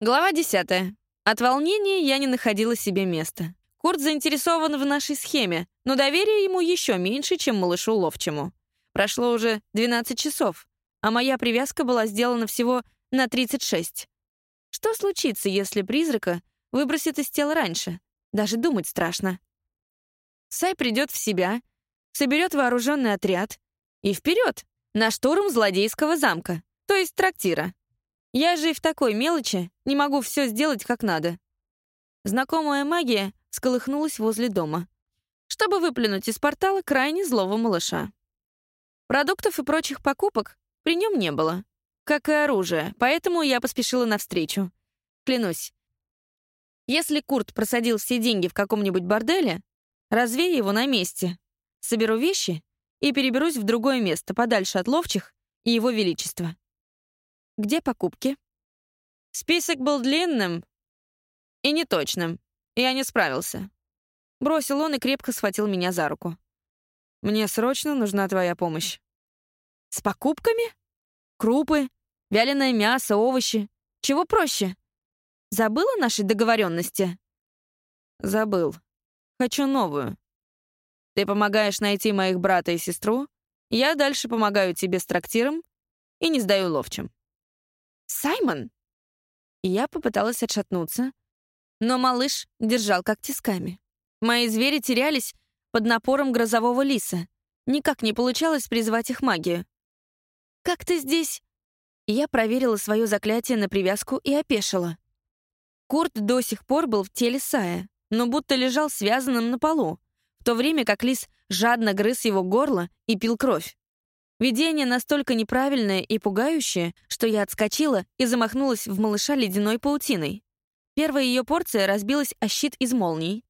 Глава 10. От волнения я не находила себе места. Курт заинтересован в нашей схеме, но доверие ему еще меньше, чем малышу ловчему. Прошло уже 12 часов, а моя привязка была сделана всего на 36. Что случится, если призрака выбросит из тела раньше? Даже думать страшно. Сай придет в себя, соберет вооруженный отряд и вперед на штурм злодейского замка, то есть трактира. Я же и в такой мелочи не могу все сделать как надо. Знакомая магия сколыхнулась возле дома, чтобы выплюнуть из портала крайне злого малыша. Продуктов и прочих покупок при нем не было, как и оружия, поэтому я поспешила навстречу. Клянусь, если Курт просадил все деньги в каком-нибудь борделе, развею его на месте, соберу вещи и переберусь в другое место, подальше от ловчих и его величества. Где покупки? Список был длинным и неточным. Я не справился. Бросил он и крепко схватил меня за руку. Мне срочно нужна твоя помощь. С покупками? Крупы, вяленое мясо, овощи. Чего проще? Забыла наши договоренности? Забыл. Хочу новую. Ты помогаешь найти моих брата и сестру, я дальше помогаю тебе с трактиром и не сдаю ловчим. «Саймон!» Я попыталась отшатнуться, но малыш держал как тисками. Мои звери терялись под напором грозового лиса. Никак не получалось призвать их магию. «Как ты здесь?» Я проверила свое заклятие на привязку и опешила. Курт до сих пор был в теле Сая, но будто лежал связанным на полу, в то время как лис жадно грыз его горло и пил кровь. Видение настолько неправильное и пугающее, что я отскочила и замахнулась в малыша ледяной паутиной. Первая ее порция разбилась о щит из молний.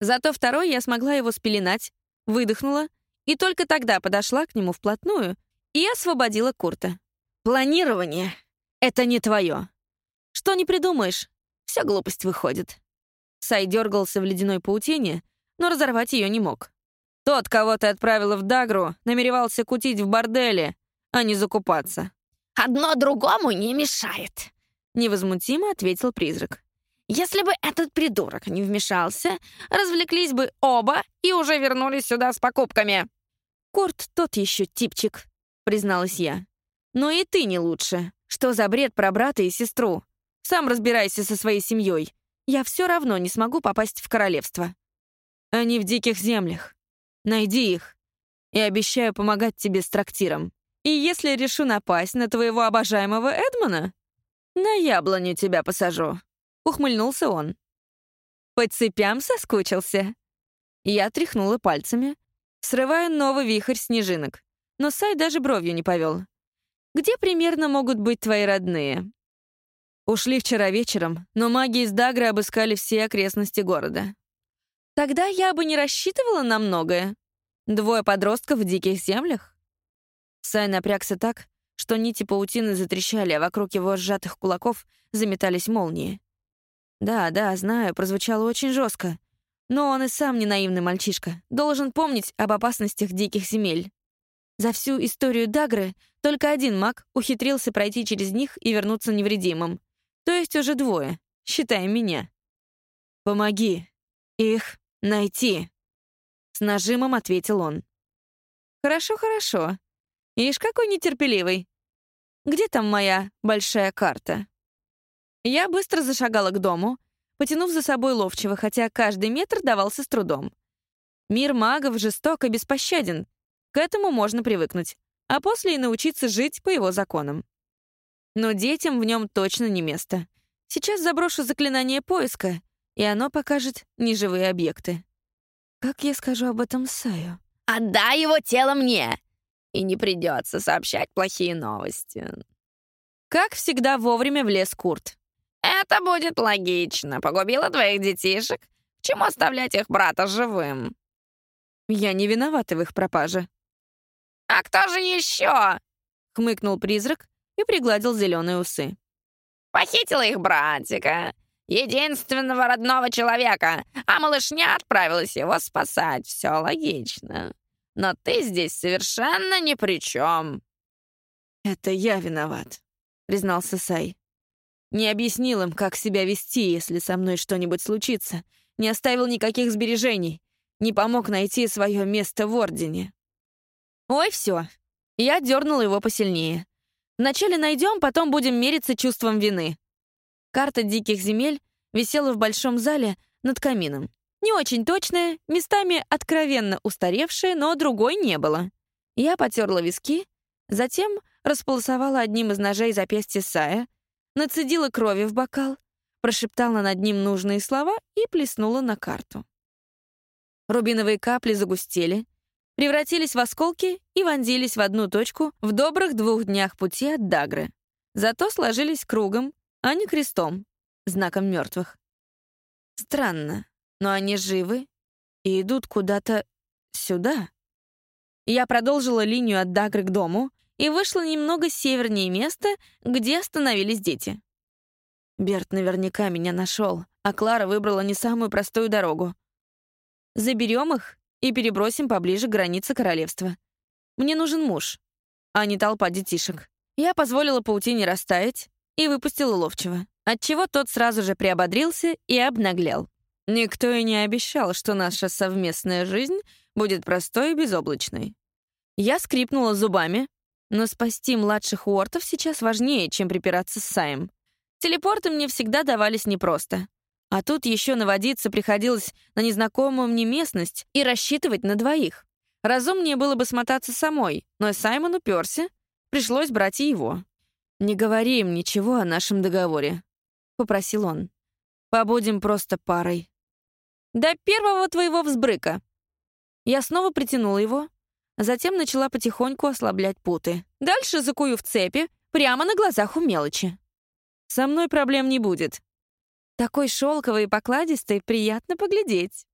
Зато второй я смогла его спеленать, выдохнула и только тогда подошла к нему вплотную и освободила Курта. «Планирование — это не твое. Что не придумаешь, вся глупость выходит». Сай дергался в ледяной паутине, но разорвать ее не мог. Тот, кого ты отправила в Дагру, намеревался кутить в борделе, а не закупаться». «Одно другому не мешает», — невозмутимо ответил призрак. «Если бы этот придурок не вмешался, развлеклись бы оба и уже вернулись сюда с покупками». «Курт тот еще типчик», — призналась я. «Но и ты не лучше. Что за бред про брата и сестру? Сам разбирайся со своей семьей. Я все равно не смогу попасть в королевство. Они в диких землях. Найди их. И обещаю помогать тебе с трактиром. И если решу напасть на твоего обожаемого Эдмона, на яблоню тебя посажу», — ухмыльнулся он. «По цепям соскучился?» Я тряхнула пальцами, срывая новый вихрь снежинок, но Сай даже бровью не повел. «Где примерно могут быть твои родные?» Ушли вчера вечером, но маги из Дагры обыскали все окрестности города. Тогда я бы не рассчитывала на многое. Двое подростков в диких землях? Сай напрягся так, что нити паутины затрещали, а вокруг его сжатых кулаков заметались молнии. Да, да, знаю, прозвучало очень жестко. Но он и сам не наивный мальчишка, должен помнить об опасностях диких земель. За всю историю Дагры только один маг ухитрился пройти через них и вернуться невредимым. То есть уже двое, считая меня. «Помоги. Их «Найти», — с нажимом ответил он. «Хорошо, хорошо. Ишь, какой нетерпеливый. Где там моя большая карта?» Я быстро зашагала к дому, потянув за собой ловчего, хотя каждый метр давался с трудом. Мир магов жесток и беспощаден. К этому можно привыкнуть, а после и научиться жить по его законам. Но детям в нем точно не место. Сейчас заброшу заклинание поиска — и оно покажет неживые объекты. Как я скажу об этом Саю? «Отдай его тело мне!» И не придется сообщать плохие новости. Как всегда вовремя влез Курт. «Это будет логично. Погубила твоих детишек. Чему оставлять их брата живым?» «Я не виновата в их пропаже». «А кто же еще?» — хмыкнул призрак и пригладил зеленые усы. «Похитила их братика единственного родного человека, а малышня отправилась его спасать. Все логично. Но ты здесь совершенно ни при чем. «Это я виноват», — признался Сай. Не объяснил им, как себя вести, если со мной что-нибудь случится. Не оставил никаких сбережений. Не помог найти свое место в Ордене. Ой, все. Я дернула его посильнее. Вначале найдем, потом будем мериться чувством вины. Карта диких земель висела в большом зале над камином. Не очень точная, местами откровенно устаревшая, но другой не было. Я потерла виски, затем располосовала одним из ножей запястье Сая, нацедила крови в бокал, прошептала над ним нужные слова и плеснула на карту. Рубиновые капли загустели, превратились в осколки и вонзились в одну точку в добрых двух днях пути от Дагры. Зато сложились кругом, а не крестом, знаком мертвых. Странно, но они живы и идут куда-то сюда. Я продолжила линию от Дагры к дому и вышла немного севернее места, где остановились дети. Берт наверняка меня нашел, а Клара выбрала не самую простую дорогу. Заберем их и перебросим поближе к границе королевства. Мне нужен муж, а не толпа детишек. Я позволила паутине растаять и выпустила ловчего, отчего тот сразу же приободрился и обнаглел. Никто и не обещал, что наша совместная жизнь будет простой и безоблачной. Я скрипнула зубами, но спасти младших уортов сейчас важнее, чем припираться с Саем. Телепорты мне всегда давались непросто. А тут еще наводиться приходилось на незнакомую мне местность и рассчитывать на двоих. Разумнее было бы смотаться самой, но Саймон уперся, пришлось брать и его. «Не говори им ничего о нашем договоре», — попросил он. «Побудем просто парой». «До первого твоего взбрыка». Я снова притянула его, а затем начала потихоньку ослаблять путы. Дальше закую в цепи, прямо на глазах у мелочи. «Со мной проблем не будет», такой шелковый и покладистый, приятно поглядеть.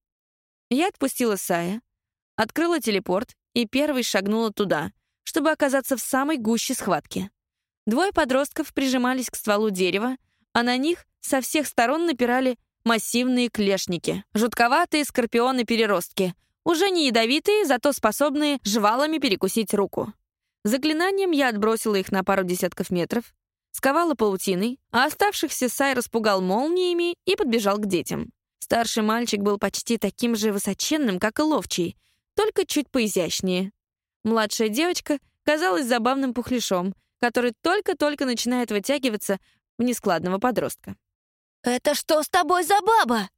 Я отпустила Сая, открыла телепорт и первой шагнула туда, чтобы оказаться в самой гуще схватки. Двое подростков прижимались к стволу дерева, а на них со всех сторон напирали массивные клешники, жутковатые скорпионы-переростки, уже не ядовитые, зато способные жвалами перекусить руку. Заклинанием я отбросила их на пару десятков метров, сковала паутиной, а оставшихся Сай распугал молниями и подбежал к детям. Старший мальчик был почти таким же высоченным, как и ловчий, только чуть поизящнее. Младшая девочка казалась забавным пухляшом, который только-только начинает вытягиваться в нескладного подростка. «Это что с тобой за баба?»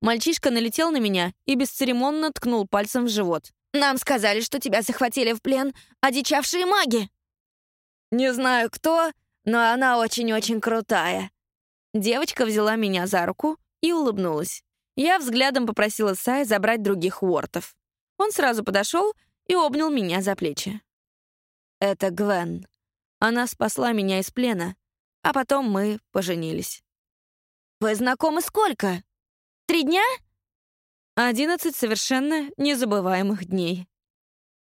Мальчишка налетел на меня и бесцеремонно ткнул пальцем в живот. «Нам сказали, что тебя захватили в плен одичавшие маги». «Не знаю, кто, но она очень-очень крутая». Девочка взяла меня за руку и улыбнулась. Я взглядом попросила Сай забрать других уортов. Он сразу подошел и обнял меня за плечи. «Это Гвен. Она спасла меня из плена, а потом мы поженились». «Вы знакомы сколько? Три дня?» «Одиннадцать совершенно незабываемых дней».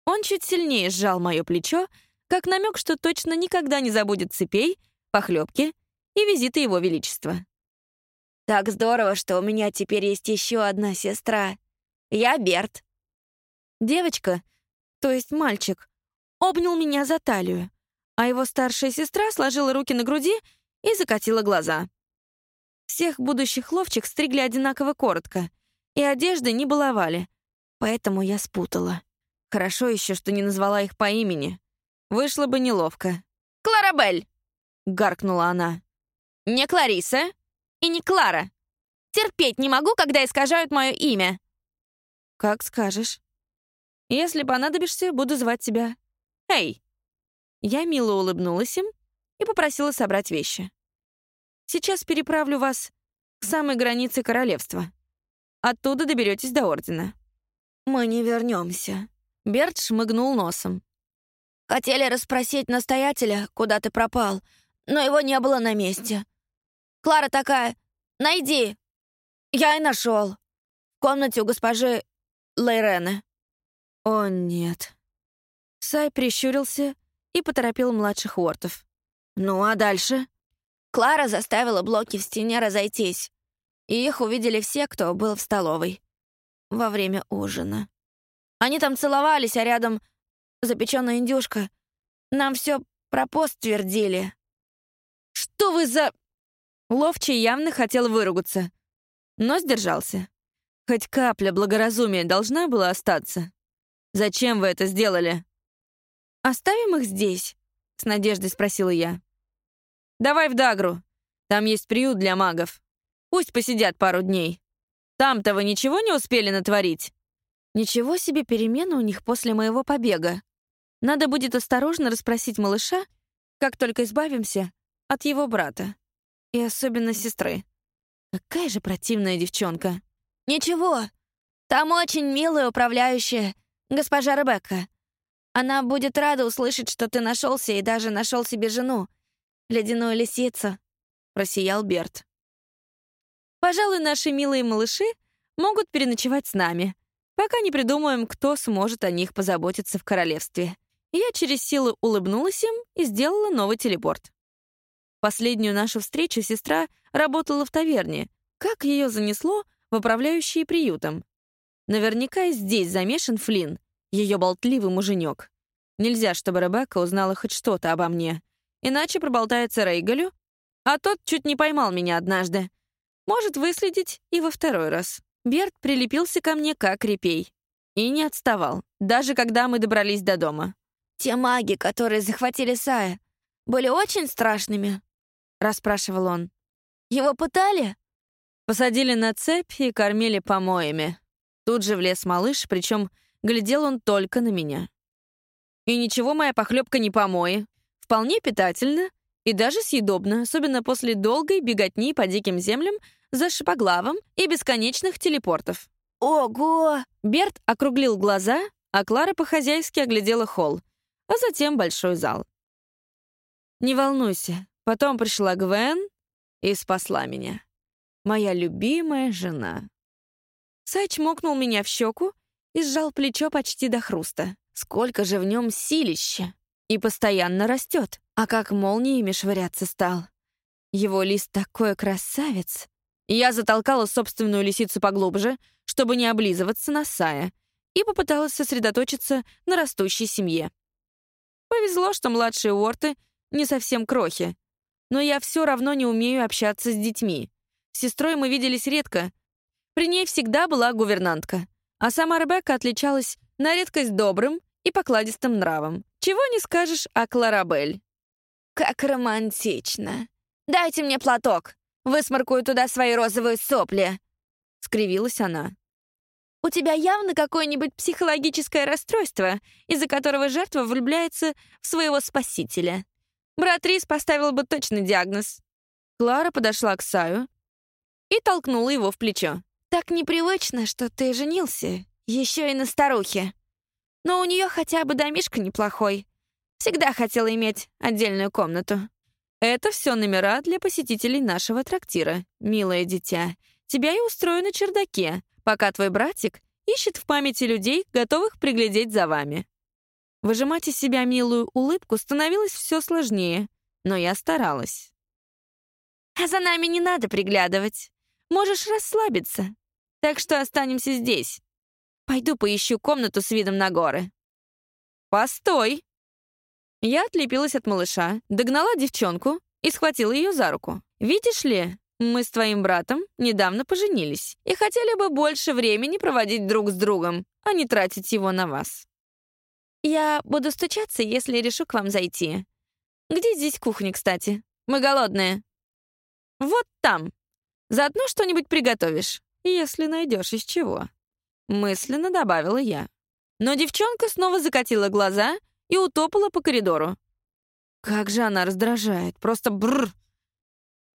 Он чуть сильнее сжал мое плечо, как намек, что точно никогда не забудет цепей, похлебки и визиты его величества. «Так здорово, что у меня теперь есть еще одна сестра. Я Берт». Девочка, то есть мальчик, обнял меня за талию, а его старшая сестра сложила руки на груди и закатила глаза. Всех будущих ловчих стригли одинаково коротко, и одежды не баловали, поэтому я спутала. Хорошо еще, что не назвала их по имени. Вышло бы неловко. «Кларабель!» — гаркнула она. «Не Клариса и не Клара. Терпеть не могу, когда искажают мое имя». «Как скажешь. Если понадобишься, буду звать тебя. Эй!» Я мило улыбнулась им и попросила собрать вещи. «Сейчас переправлю вас к самой границе королевства. Оттуда доберетесь до Ордена». «Мы не вернемся. Берт шмыгнул носом. Хотели расспросить настоятеля, куда ты пропал, но его не было на месте. Клара такая, найди. Я и нашел. В комнате у госпожи Лейрены. О, нет. Сай прищурился и поторопил младших уортов. Ну, а дальше? Клара заставила блоки в стене разойтись, и их увидели все, кто был в столовой. Во время ужина. Они там целовались, а рядом запеченная индюшка. Нам все про пост твердили». «Что вы за...» Ловчий явно хотел выругаться, но сдержался. Хоть капля благоразумия должна была остаться. «Зачем вы это сделали?» «Оставим их здесь?» — с надеждой спросила я. «Давай в Дагру. Там есть приют для магов. Пусть посидят пару дней. Там-то вы ничего не успели натворить?» Ничего себе перемены у них после моего побега. Надо будет осторожно расспросить малыша, как только избавимся от его брата. И особенно сестры. Какая же противная девчонка. «Ничего, там очень милая управляющая, госпожа Ребекка. Она будет рада услышать, что ты нашелся и даже нашел себе жену, ледяную лисицу», — просиял Берт. «Пожалуй, наши милые малыши могут переночевать с нами, пока не придумаем, кто сможет о них позаботиться в королевстве». Я через силу улыбнулась им и сделала новый телепорт. Последнюю нашу встречу сестра работала в таверне. Как ее занесло в управляющие приютом? Наверняка здесь замешан Флинн, ее болтливый муженек. Нельзя, чтобы Ребекка узнала хоть что-то обо мне. Иначе проболтается Рейгалю, а тот чуть не поймал меня однажды. Может выследить и во второй раз. Берт прилепился ко мне как репей. И не отставал, даже когда мы добрались до дома. «Те маги, которые захватили Сая, были очень страшными?» — расспрашивал он. «Его пытали?» Посадили на цепь и кормили помоями. Тут же влез малыш, причем глядел он только на меня. И ничего, моя похлебка не помои. Вполне питательно и даже съедобно, особенно после долгой беготни по диким землям за шипоглавом и бесконечных телепортов. «Ого!» Берт округлил глаза, а Клара по-хозяйски оглядела холл а затем большой зал. Не волнуйся, потом пришла Гвен и спасла меня. Моя любимая жена. Сайч мокнул меня в щеку и сжал плечо почти до хруста. Сколько же в нем силища! И постоянно растет. А как молниями швыряться стал. Его лист такой красавец. Я затолкала собственную лисицу поглубже, чтобы не облизываться на Сая, и попыталась сосредоточиться на растущей семье. Повезло, что младшие Уорты не совсем крохи. Но я все равно не умею общаться с детьми. С сестрой мы виделись редко. При ней всегда была гувернантка. А сама Ребекка отличалась на редкость добрым и покладистым нравом. Чего не скажешь о Кларабель. «Как романтично! Дайте мне платок! Высморкую туда свои розовые сопли!» — скривилась она. У тебя явно какое-нибудь психологическое расстройство, из-за которого жертва влюбляется в своего спасителя. Брат Рис поставил бы точный диагноз. Клара подошла к Саю и толкнула его в плечо. «Так непривычно, что ты женился, еще и на старухе. Но у нее хотя бы домишка неплохой. Всегда хотела иметь отдельную комнату». «Это все номера для посетителей нашего трактира, милое дитя. Тебя и устрою на чердаке, пока твой братик ищет в памяти людей, готовых приглядеть за вами. Выжимать из себя милую улыбку становилось все сложнее, но я старалась. «А за нами не надо приглядывать. Можешь расслабиться. Так что останемся здесь. Пойду поищу комнату с видом на горы». «Постой!» Я отлепилась от малыша, догнала девчонку и схватила ее за руку. «Видишь ли, мы с твоим братом недавно поженились и хотели бы больше времени проводить друг с другом, а не тратить его на вас. Я буду стучаться, если решу к вам зайти. Где здесь кухня, кстати? Мы голодные. Вот там. Заодно что-нибудь приготовишь, если найдешь из чего. Мысленно добавила я. Но девчонка снова закатила глаза и утопала по коридору. Как же она раздражает, просто бррр.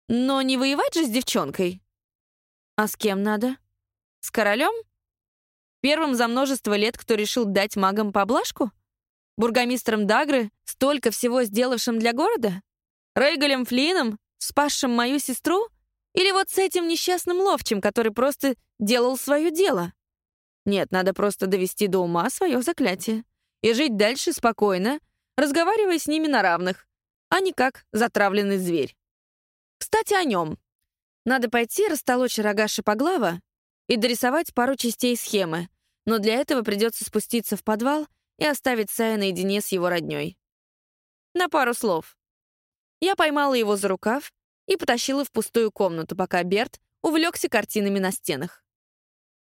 Но не воевать же с девчонкой. А с кем надо? С королем? Первым за множество лет, кто решил дать магам поблажку? Бургомистром Дагры, столько всего сделавшим для города? Рейгалем Флином, спасшим мою сестру? Или вот с этим несчастным ловчим, который просто делал свое дело? Нет, надо просто довести до ума свое заклятие и жить дальше спокойно, разговаривая с ними на равных, а не как затравленный зверь. Кстати, о нем. Надо пойти растолочь рога шипоглава и дорисовать пару частей схемы, но для этого придется спуститься в подвал и оставить Сая наедине с его роднёй. На пару слов. Я поймала его за рукав и потащила в пустую комнату, пока Берт увлекся картинами на стенах.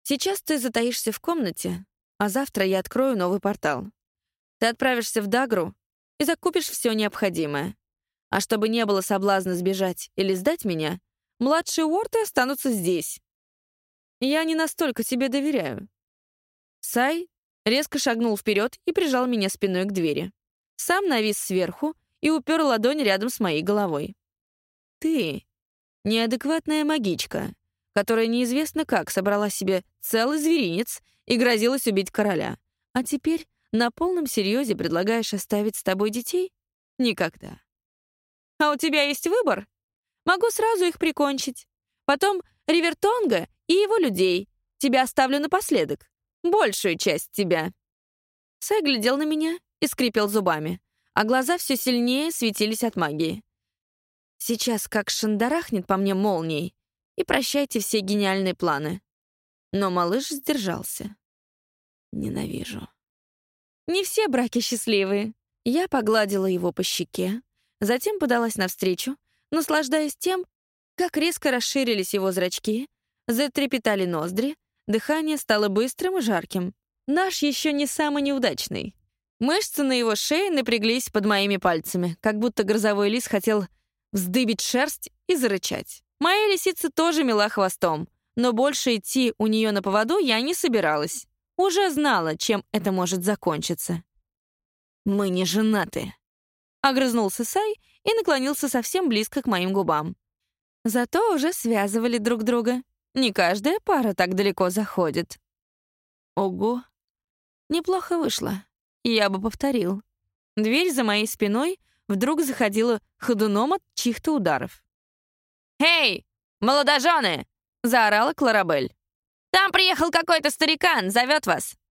«Сейчас ты затаишься в комнате, а завтра я открою новый портал. Ты отправишься в Дагру и закупишь все необходимое. А чтобы не было соблазна сбежать или сдать меня, младшие Уорты останутся здесь. Я не настолько тебе доверяю». Сай резко шагнул вперед и прижал меня спиной к двери. Сам навис сверху и упер ладонь рядом с моей головой. «Ты — неадекватная магичка, которая неизвестно как собрала себе целый зверинец и грозилась убить короля. А теперь на полном серьезе предлагаешь оставить с тобой детей? Никогда. А у тебя есть выбор? Могу сразу их прикончить. Потом Ривертонга и его людей. Тебя оставлю напоследок. Большую часть тебя». Сай глядел на меня и скрипел зубами, а глаза все сильнее светились от магии. Сейчас как шандарахнет по мне молнией, и прощайте все гениальные планы. Но малыш сдержался. Ненавижу. Не все браки счастливые. Я погладила его по щеке, затем подалась навстречу, наслаждаясь тем, как резко расширились его зрачки, затрепетали ноздри, дыхание стало быстрым и жарким. Наш еще не самый неудачный. Мышцы на его шее напряглись под моими пальцами, как будто грозовой лис хотел вздыбить шерсть и зарычать. Моя лисица тоже мела хвостом, но больше идти у нее на поводу я не собиралась. Уже знала, чем это может закончиться. «Мы не женаты», — огрызнулся Сай и наклонился совсем близко к моим губам. Зато уже связывали друг друга. Не каждая пара так далеко заходит. Ого. Неплохо вышло. Я бы повторил. Дверь за моей спиной вдруг заходила ходуном от чьих-то ударов. «Эй, молодожены!» — заорала Кларабель. «Там приехал какой-то старикан, зовет вас.